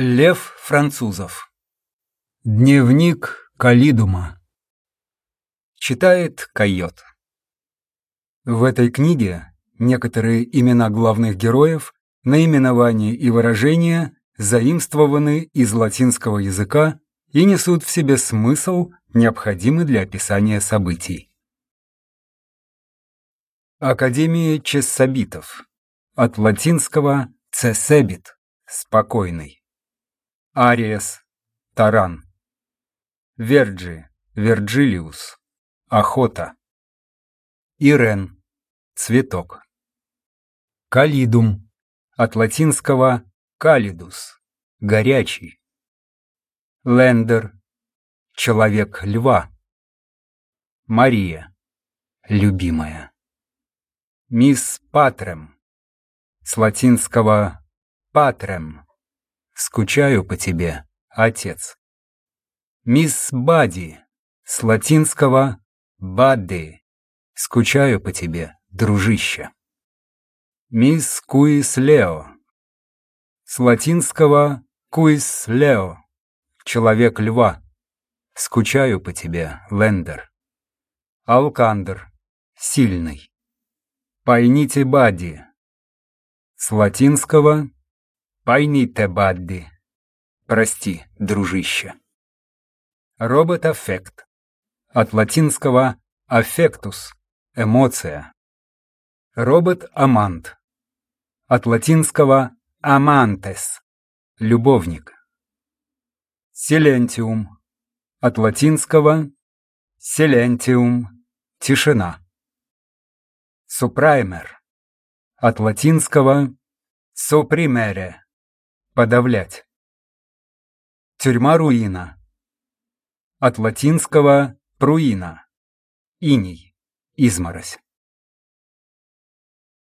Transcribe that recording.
Лев Французов. Дневник Калидума. Читает Койот. В этой книге некоторые имена главных героев, наименования и выражения заимствованы из латинского языка и несут в себе смысл, необходимый для описания событий. Академия Чессабитов. От латинского «цесебит» – «спокойный». Ариес, Таран. Верджи, Верджилиус, Охота. Ирен, Цветок. Калидум, от латинского calidus, горячий. Лендер, человек льва. Мария, любимая. Мисс Патрем, с латинского патрем, Скучаю по тебе, отец. Мисс Бади, с латинского «бадди», скучаю по тебе, дружище. Мисс Куис Лео, с латинского «куис Лео», человек льва, скучаю по тебе, Лендер. Алкандр, сильный. Пойните Бади, с латинского Пайните, Бадди. Прости, дружище. Робот-аффект. От латинского «аффектус» – эмоция. Робот-амант. От латинского «амантес» – любовник. Силентиум. От латинского «силентиум» – тишина. Супраймер. От латинского «супримере» Подавлять. Тюрьма-руина. От латинского «пруина». Иней. Изморозь.